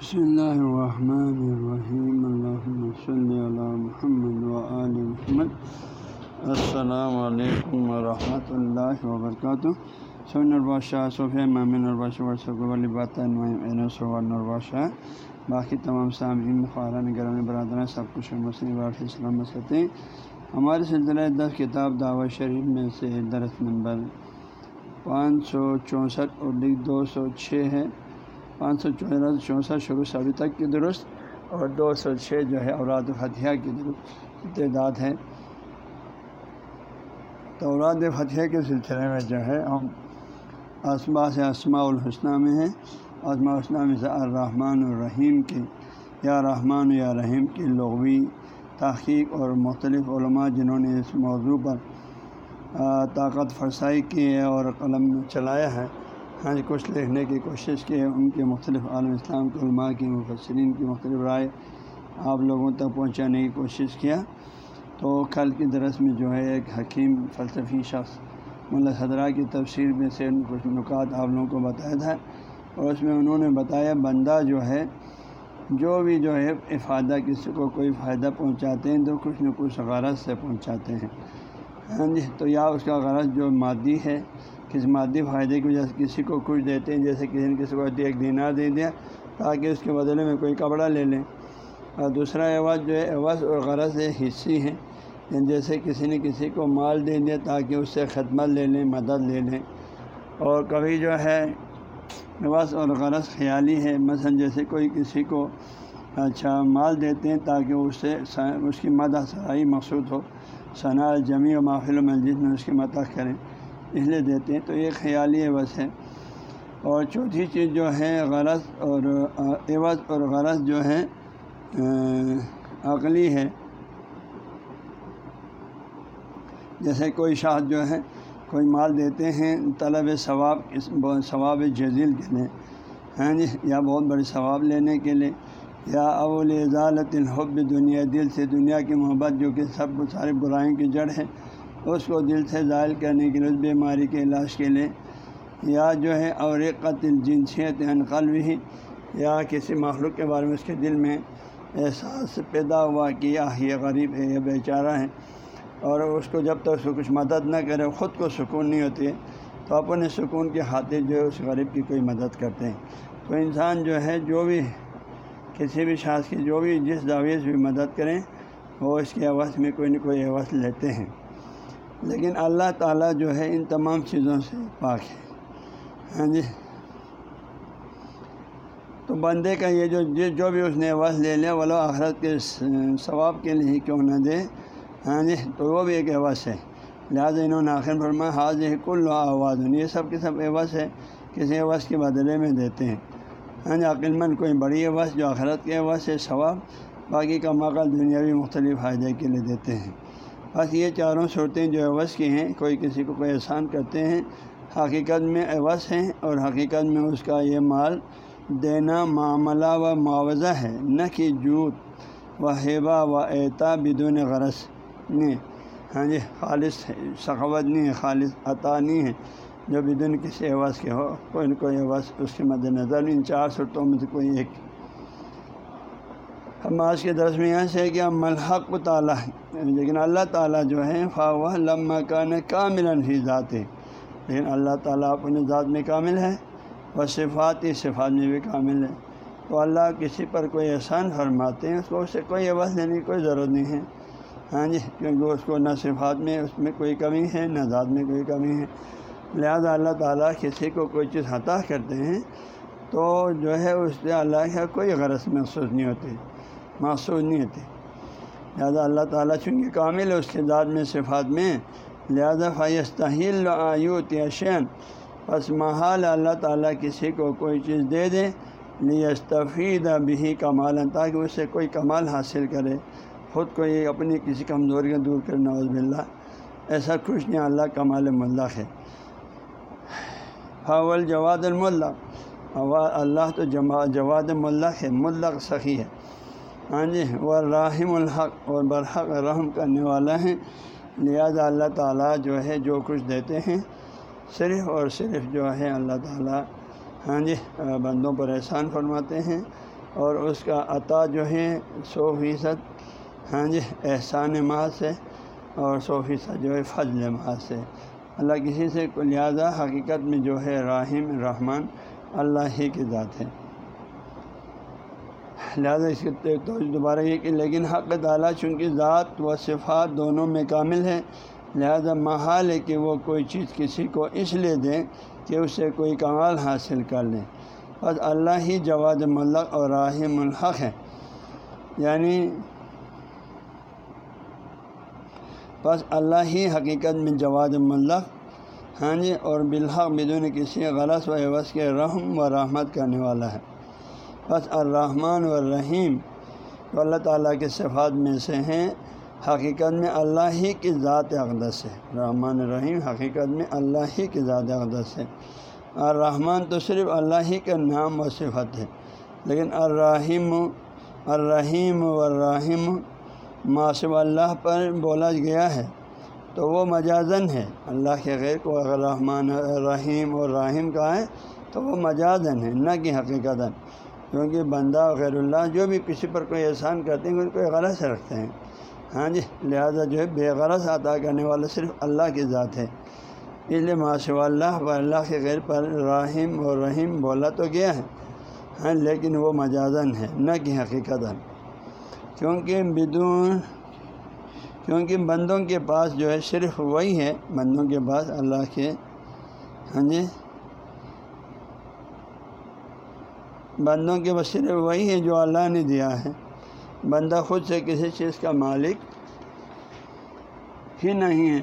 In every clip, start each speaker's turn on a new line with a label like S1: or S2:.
S1: بسم اللہ الرحمن الرحیم الحمۃ صلی اللہ محمد وآل محمد۔ السلام علیکم ورحمۃ اللہ وبرکاتہ سون البادشاہ صوفیہ مامن البادشاہ ورثہ والی بات البادشاہ باقی تمام سامعین خارن گرم برادران، سب کچھ مسلم واٹ سلامت کرتے ہیں۔ ہمارے سلسلہ دس کتاب دعوت شریف میں سے درس نمبر پانچ سو چونسٹھ اور دو سو چھ ہے۔ پانچ سو چونسٹھ چونسٹھ شروع سے ابھی تک کی درست اور دو سو چھ جو ہے اوراد فتح کی درست تعداد ہے تو اوراد فتح کے سلسلے میں جو ہے ہم اسما سے اسماء الحسنہ میں ہیں۔ اسماء الحسنہ میں سے الرحمن الرحیم کی یا رحمان یا رحیم کی لغوی تحقیق اور مختلف علماء جنہوں نے اس موضوع پر طاقت فرسائی کی ہے اور قلم چلایا ہے۔ ہاں جی کچھ لکھنے کی کوشش کی ہے، ان کے مختلف عالم اسلام کے علماء کی، مفسرین کی، مختلف رائے آپ لوگوں تک پہنچانے کی کوشش کیا۔ تو کل کی درس میں جو ہے، ایک حکیم فلسفی شخص ملا حضرہ کی تفسیر میں سے کچھ نکات آپ لوگوں کو بتایا تھا۔ اور اس میں انہوں نے بتایا، بندہ جو ہے، جو بھی جو ہے، افادہ کسی کو کوئی فائدہ پہنچاتے ہیں تو کچھ نہ کچھ غرض سے پہنچاتے ہیں۔ ہاں جی تو یا اس کا غرض جو مادی ہے کسی مادی فائدے کی وجہ سے کسی کو کچھ دیتے ہیں، جیسے کسی نے کسی کو ایک دینار دے دیا تاکہ اس کے بدلے میں کوئی کپڑا لے لیں۔ اور دوسرا عوض جو ہے، عوض اور غرض ہے حصی ہیں۔ یعنی جیسے کسی نے کسی کو مال دے دیا تاکہ اس سے خدمت لے لیں، مدد لے لیں۔ اور کبھی جو ہے، عوض اور غرض خیالی ہے مثلا جیسے کوئی کسی کو اچھا مال دیتے ہیں تاکہ اس سے اس کی مدد سرائی مقصود ہو۔ ثنا جمی و محفل و مسجد میں اس کی مدد کریں۔ اس لیے دیتے ہیں، تو یہ خیالی عوض ہے۔ اور چوتھی چیز جو ہے، غرض اور عوض اور غرض جو ہے عقلی ہے۔ جیسے کوئی شاخ جو ہے، کوئی مال دیتے ہیں، طلب ثواب ثواب جزیل کے لیے۔ ہیں جی یا بہت بڑی ثواب لینے کے لیے۔ یا اول اضالت الحب، دنیا دل سے دنیا کی محبت، جو کہ سب سارے برائیوں کی جڑ ہے۔ اس کو دل سے ظاہر کرنے کے لیے اس بیماری کے علاج کے لیے یا جو ہے اور قتل جنسیت انقلب ہی یا کسی مخلوق کے بارے میں اس کے دل میں احساس پیدا ہوا کہ یہ غریب ہے، یہ بیچارہ ہے۔ اور اس کو جب تک اس کچھ مدد نہ کرے، خود کو سکون نہیں ہوتی، تو اپنے سکون کی خاطر جو ہے اس غریب کی کوئی مدد کرتے ہیں۔ تو انسان جو ہے، جو بھی کسی بھی شاخ کی جو بھی جس دعوی سے بھی مدد کریں، وہ اس کی عوض میں کوئی نہ کوئی عوض لیتے ہیں۔ لیکن اللہ تعالیٰ جو ہے ان تمام چیزوں سے پاک ہے۔ ہاں جی۔ تو بندے کا یہ جو جو بھی اس نے عوض لے لیا وہ آخرت کے ثواب کے لیے کیوں نہ دے۔ ہاں جی تو وہ بھی ایک عوض ہے۔ لہٰذا انہوں نے آخر فرمایا حاضر کل آواز۔ یہ سب کے سب عوض ہے، کسی عوض کے بدلے میں دیتے ہیں۔ ہاں جی عقل مند کوئی بڑی عوض جو آخرت کے عوض ہے، ثواب، باقی کا مقل دنیاوی مختلف فائدے کے لیے دیتے ہیں۔ بس یہ چاروں صورتیں جو عوض کی ہیں، کوئی کسی کو کوئی احسان کرتے ہیں، حقیقت میں عوض ہیں اور حقیقت میں اس کا یہ مال دینا معاملہ و معاوضہ ہے، نہ کہ جوت و ہیبا و اعتا بدون غرض نہیں ہاں جی خالص سخاوت نہیں ہے، خالص عطا نہیں ہے۔ جو بدون کسی عوض کے ہو، کوئی نہ کوئی عوض اس کے مد نظر ان چار صورتوں میں سے کوئی ایک ہم آج کے درس میں یہاں سے کہ ہم ملحق تعالیٰ یعنی لیکن اللہ تعالیٰ جو ہے خواہ لمہ کان کامل فی ذات ہے لیکن اللہ تعالیٰ اپنے ذات میں کامل ہے وہ صفاتی صفات میں بھی کامل ہے۔ تو اللہ کسی پر کوئی احسان فرماتے ہیں، اس کو اس سے کوئی عوض دینے کی کوئی ضرورت نہیں ہے۔ ہاں جی کیونکہ اس کو نہ صفات میں، اس میں کوئی کمی ہے، نہ ذات میں کوئی کمی ہے۔ لہذا اللہ تعالیٰ کسی کو کوئی چیز عطا کرتے ہیں تو جو ہے، اس سے اللہ کا کوئی غرض محسوس نہیں ہوتی محسوس نہیں ہوتی لہٰذا اللہ تعالیٰ چونکہ کامل ہے اس کے ذات میں، صفات میں، لہٰذا فیستحیل آیوت یشین بس محال اللہ تعالیٰ کسی کو کوئی چیز دے دے لیستفید بھی کمال تاکہ اس سے کوئی کمال حاصل کرے۔ خود کو یہ اپنی کسی کمزوری کو دور کرنا عزب اللہ ایسا خوش نہیں، اللہ کمال ملق ہے۔ فاول جواد الملق اللہ تو جواد ملق ہے ملق سخی ہے۔ ہاں جی وہ راہم الحق اور برحق رحم کرنے والا ہیں لہذا اللہ تعالیٰ جو ہے، جو کچھ دیتے ہیں، صرف اور صرف جو ہے اللہ تعالیٰ ہاں جی بندوں پر احسان فرماتے ہیں۔ اور اس کا عطا جو ہے، سو فیصد ہاں جی احسان محض سے اور سو فیصد جو ہے، فضل محض سے اللہ کسی سے، لہٰذا حقیقت میں جو ہے، راہم، رحمان، اللہ ہی کی ذات ہے۔ لہٰذا اس کے تو دوبارہ یہ کہ لیکن حق تعالیٰ چونکہ ذات و صفات دونوں میں کامل ہے لہذا محال ہے کہ وہ کوئی چیز کسی کو اس لیے دیں کہ اس سے کوئی کمال حاصل کر لیں۔ بس اللہ ہی جواد ملک اور راہم الحق ہے۔ یعنی بس اللہ ہی حقیقت میں جواد ملک ہاں جی اور بالحق بدون کسی غلط و عوض کے رحم و رحمت کرنے والا ہے۔ بس الرحمن الرحیم تو اللہ تعالیٰ کے صفات میں سے ہیں۔ حقیقت میں اللہ ہی کی ذات اقدس ہے۔ رحمٰن الرحیم، حقیقت میں اللہ ہی کی ذات اقدس ہے۔ الرحمن تو صرف اللہ ہی کا نام و صفت ہے، لیکن الرحیم الرحیم والرحیم ماسب اللہ پر بولا گیا ہے۔ تو وہ مجازن ہے۔ اللہ کے غیر کو اگر رحمٰن الرحیم اور راہم کا ہے، تو وہ مجازن ہے، نہ کہ حقیقت کیونکہ بندہ غیر اللہ جو بھی کسی پر کوئی احسان کرتے ہیں، ان کو غلط رکھتے ہیں۔ ہاں جی لہٰذا جو ہے بے غرض عطا کرنے والا صرف اللہ کی ذات ہے۔ اس لیے ماشاء اللہ و اللہ کے غیر پر رحیم اور رحیم بولا تو گیا ہے ہاں لیکن وہ مجازن ہے، نہ کہ حقیقت کیونکہ بدون، کیونکہ بندوں کے پاس جو ہے صرف وہی ہے، بندوں کے پاس اللہ کے ہاں جی بندوں کے بس وہی ہے جو اللہ نے دیا ہے۔ بندہ خود سے کسی چیز کا مالک ہی نہیں ہے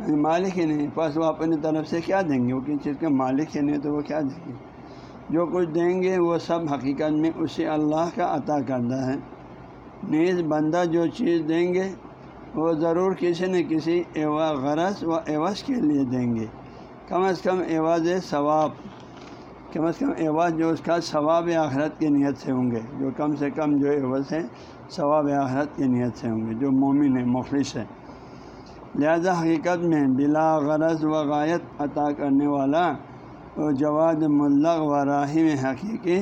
S1: یعنی مالک ہی نہیں، بس وہ اپنی طرف سے کیا دیں گے؟ وہ کسی چیز کا مالک ہی نہیں تو وہ کیا دیں گے؟ جو کچھ دیں گے وہ سب حقیقت میں اسے اللہ کا عطا کردہ ہے۔ نیز بندہ جو چیز دیں گے وہ ضرور کسی نہ کسی ایوا غرض و عوض کے لیے دیں گے۔ کم از کم عوض ثواب۔ کم از کم عوض جو اس کا ثواب آخرت کی نیت سے ہوں گے۔ جو کم سے کم جو عوض ہے ثواب آخرت کی نیت سے ہوں گے۔ جو مومن ہے مخلص ہے لہذا حقیقت میں بلا غرض و غایت عطا کرنے والا وہ جواد ملغ و راہم حقیقی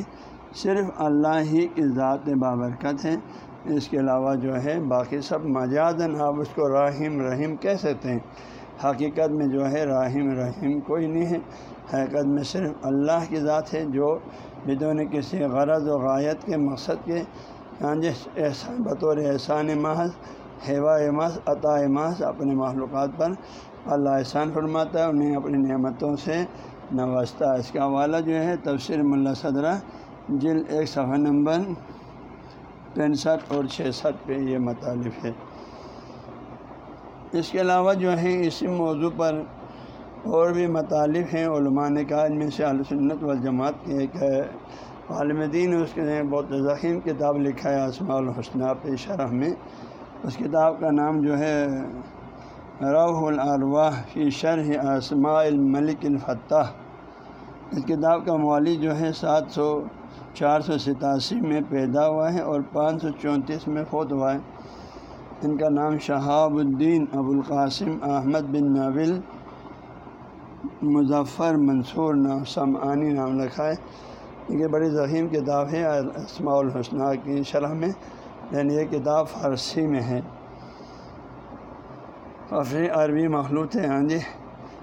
S1: صرف اللہ ہی کی ذات بابرکت ہے اس کے علاوہ جو ہے، باقی سب مجازن آپ اس کو راہم، رحیم کہہ سکتے ہیں۔ حقیقت میں جو ہے راہم رحیم کوئی نہیں ہے۔ حقیقت میں صرف اللہ کی ذات ہے جو بدون کسی غرض و غایت کے، مقصد کے ہاں جی احسان، بطور احسان محض ہیوا محض، عطا محض اپنے معلومات پر اللہ احسان فرماتا ہے، انہیں اپنی نعمتوں سے نوازتا ہے۔ اس کا حوالہ جو ہے تفسیر ملا صدرہ جل ایک صفحہ نمبر پینسٹھ اور چھسٹھ پہ یہ مطالف ہے۔ اس کے علاوہ جو ہے اسی موضوع پر اور بھی مطالب ہیں علماء نے کہا ان میں سے سنت والجماعت کے ایک عالم دین اس کے بہت ذخیم کتاب لکھا ہے اسماع الحسنہ پہ شرح میں۔ اس کتاب کا نام جو ہے، روح الارواح کی شرح اسماء الملک الفتح اس کتاب کا موالی جو ہے، سات سو چار سو ستاسی میں پیدا ہوا ہے اور پانچ سو چونتیس میں فوت ہوا ہے۔ ان کا نام Shahab Uddin Abulqasim Ahmad bin novel, Muzaffar منصور نام، سمعانی نام لکھا ہے۔ یہ بڑی ذہیم کتاب ہے اسماع الحسنہ کی شرح میں یعنی یہ کتاب فارسی میں ہے۔ کافی عربی مخلوط ہے ہاں جی۔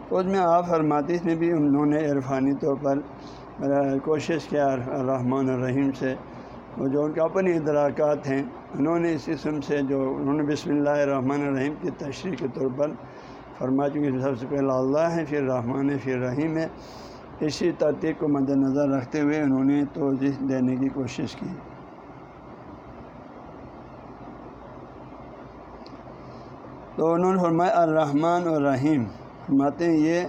S1: اس میں آپ فرماتی میں بھی انہوں نے عرفانی طور پر کوشش کیا، الرحمٰن الرحیم سے، وہ جو ان کے اپنی ادراکات ہیں۔ انہوں نے اس قسم سے جو انہوں نے بسم اللہ الرحمن الرحیم کی تشریح کے طور پر فرما چونکہ سب سے پہلے اللہ ہے پھر رحمان ہے پھر رحیم ہے اسی ترتیب کو مد نظر رکھتے ہوئے انہوں نے توجہ دینے کی کوشش کی۔ تو انہوں نے فرمایا، الرحمن اور رحیم۔ فرماتے ہیں، یہ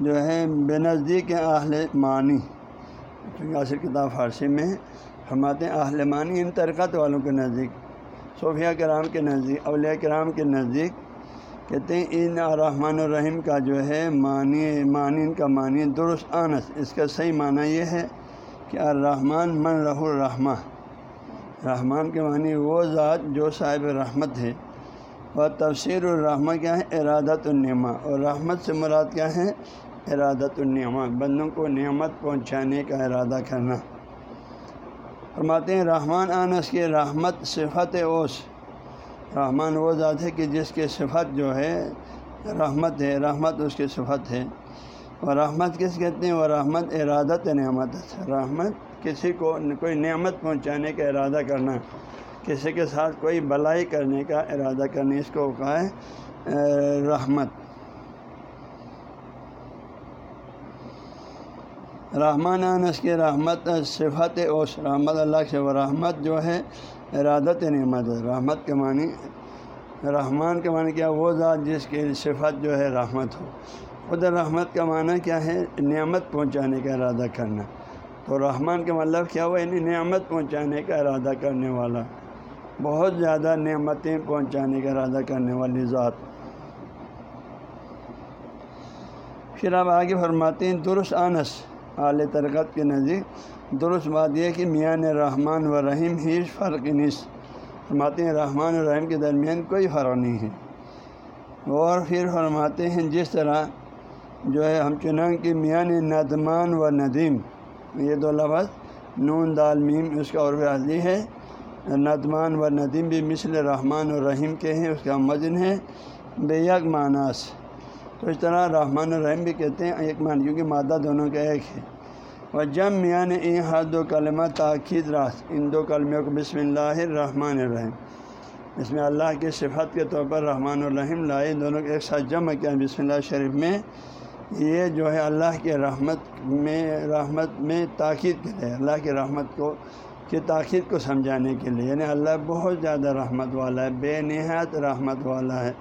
S1: جو ہے، بے نزدیک اہل معنی، چونکہ عصر کتاب فارسی میں فرماتے ہیں، اہل معنی ان ترکت والوں کے نزدیک صوفیہ کرام کے نزدیک، اولیاء کرام کے نزدیک کہتے ہیں، ان رحمٰن الرحیم کا جو ہے معنی معنی ان کا معنی درست آنس۔ اس کا صحیح معنی یہ ہے کہ الرحمٰن من رح الرحمٰ رحمان کے معنی وہ ذات جو صاحب رحمت ہے۔ اور تفسیر الرحمٰ کیا ہے؟ ارادت النعمہ۔ اور رحمت سے مراد کیا ہے؟ ارادت النعمہ۔ بندوں کو نعمت پہنچانے کا ارادہ کرنا۔ فرماتے ہیں، رحمان انس کی رحمت صفت اوس رحمان وہ ذات ہے کہ جس کی صفت جو ہے، رحمت ہے، رحمت اس کی صفت ہے۔ اور رحمت کس کہتے ہیں؟ وہ رحمت ارادت نعمت رحمت کسی کو کوئی نعمت پہنچانے کا ارادہ کرنا، کسی کے ساتھ کوئی بلائی کرنے کا ارادہ کرنا، اس کو کہا ہے، رحمت۔ رحمان انس کی رحمت، صفت اوس رحمت اللہ سے وہ رحمت جو ہے، ارادت نعمت ہے رحمت کے معنی، رحمان کے معنی کیا؟ وہ ذات جس کی صفت جو ہے، رحمت ہو۔ خود رحمت کا معنی کیا ہے؟ نعمت پہنچانے کا ارادہ کرنا۔ تو رحمان کا مطلب کیا ہوا؟ یعنی نعمت پہنچانے کا ارادہ کرنے والا۔ بہت زیادہ نعمتیں پہنچانے کا ارادہ کرنے والی ذات۔ پھر آپ آگے فرماتے ہیں، درست انس اعلی ترکت کے نزدیک، درست بات یہ کہ میاں رحمان و رحیم ہی فرق نس فرماتے ہیں رحمان و رحیم کے درمیان کوئی فرق نہیں ہے۔ اور پھر فرماتے ہیں جس طرح جو ہے ہم چنان کی میاں ندمان و ندیم، یہ دو لفظ، نون دال میم اس کا عرف عرضی ہے۔ ندمان و ندیم بھی مثل رحمان و رحیم کے ہیں، اس کا مزن ہے۔ بے یک معناس۔ تو اس طرح رحمان الرحیم بھی کہتے ہیں، ایک مان کیونکہ مادہ دونوں کا ایک ہے۔ اور جب میاں نے ان ہر دو کلمہ تاخیر راس ان دو کلموں کو بسم اللہ الرحمن الرحیم۔ اس میں اللہ کی صفت کے طور پر رحمان الرحیم لائے، دونوں کو ایک ساتھ جمع کیا بسم اللہ شریف میں یہ جو ہے اللہ کے رحمت میں رحمت میں تاخیر کے لیے، اللہ کی رحمت کو، کی تاخیر کو سمجھانے کے لیے۔ یعنی اللہ بہت زیادہ رحمت والا ہے، بے نہایت رحمت والا ہے۔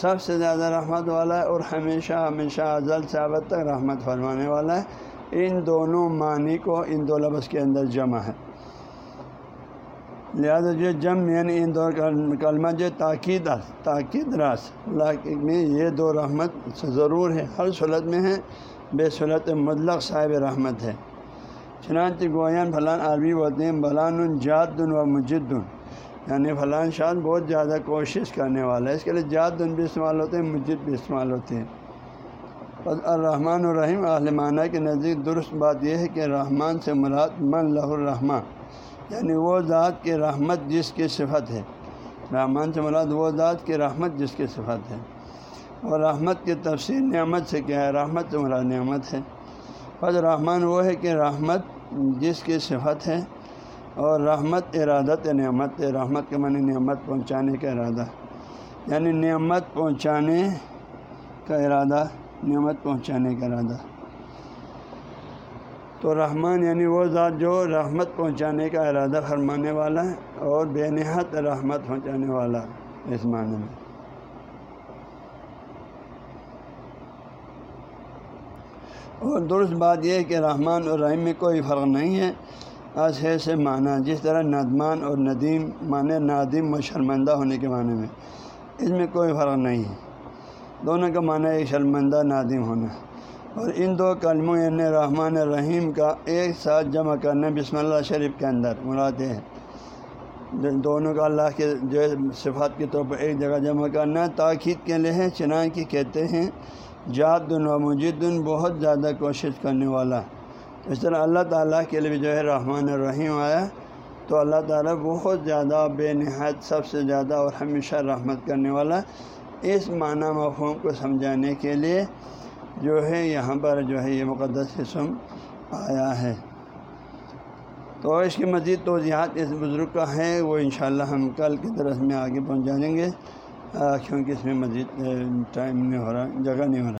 S1: سب سے زیادہ رحمت والا ہے اور ہمیشہ ہمیشہ ازل سے ابد تک رحمت فرمانے والا ہے۔ ان دونوں معنی کو ان دو لفظ کے اندر جمع ہے۔ لہٰذا جو جم یعنی ان دو کلمہ جو تاکید تاکید راس میں یہ دو رحمت ضرور ہے، ہر صورت میں ہے، بے صورت مطلق صاحب رحمت ہے۔ چنانچہ گویان فلان عربی ہوتے بلان جات و مجدن یعنی فلان شاد بہت زیادہ کوشش کرنے والا ہے۔ اس کے لیے جات دن بھی استعمال ہوتے ہیں مجد بھی استعمال ہوتے ہیں۔ الرحمٰن الرحیم عالمانہ کے نزدیک درست بات یہ ہے کہ رحمان سے مراد من لہ الرحمٰ یعنی وہ ذات کے رحمت جس کی صفت ہے۔ رحمان سے مراد وہ ذات کی رحمت جس کی صفت ہے۔ اور رحمت کی تفسیر نعمت سے کیا ہے؟ رحمت سے مراد نعمت ہے۔ بس رحمان وہ ہے کہ رحمت جس کی صفت ہے اور رحمت، ارادت، نعمت، رحمت کے معنی نعمت پہنچانے کا ارادہ۔ یعنی نعمت پہنچانے کا ارادہ، نعمت پہنچانے کا ارادہ۔ تو رحمان یعنی وہ ذات جو رحمت پہنچانے کا ارادہ فرمانے والا ہے اور بے نہایت رحمت پہنچانے والا اس معنی میں۔ اور درست بات یہ ہے کہ رحمان اور رحیم میں کوئی فرق نہیں ہے۔ آج ہے سے معنی، جس طرح ندمان اور ندیم معنی نادم و شرمندہ ہونے کے معنی میں۔ اس میں کوئی فرق نہیں۔ ہے دونوں کا معنی ایک شرمندہ نادم ہونا۔ اور ان دو کلموں یعنی رحمان الرحیم کا ایک ساتھ جمع کرنا بسم اللہ شریف کے اندر مراد ہے۔ دونوں کا اللہ کے جو ہے صفات کے طور پر ایک جگہ جمع کرنا، تاکید کے لیے ہے چنان کی کہتے ہیں جات دن و مجدن بہت زیادہ کوشش کرنے والا۔ اس طرح اللہ تعالیٰ کے لیے بھی جو ہے رحمٰن الرحیم آیا تو اللہ تعالیٰ بہت زیادہ بے نہایت سب سے زیادہ اور ہمیشہ رحمت کرنے والا اس معنی مفہوم کو سمجھانے کے لیے جو ہے یہاں پر جو ہے یہ مقدس قسم آیا ہے۔ تو اس کی مزید توضیحات اس بزرگ کا ہے وہ انشاءاللہ ہم کل کی درس میں آگے پہنچا دیں گے کیونکہ اس میں مزید ٹائم نہیں ہو رہا، جگہ نہیں ہو رہا۔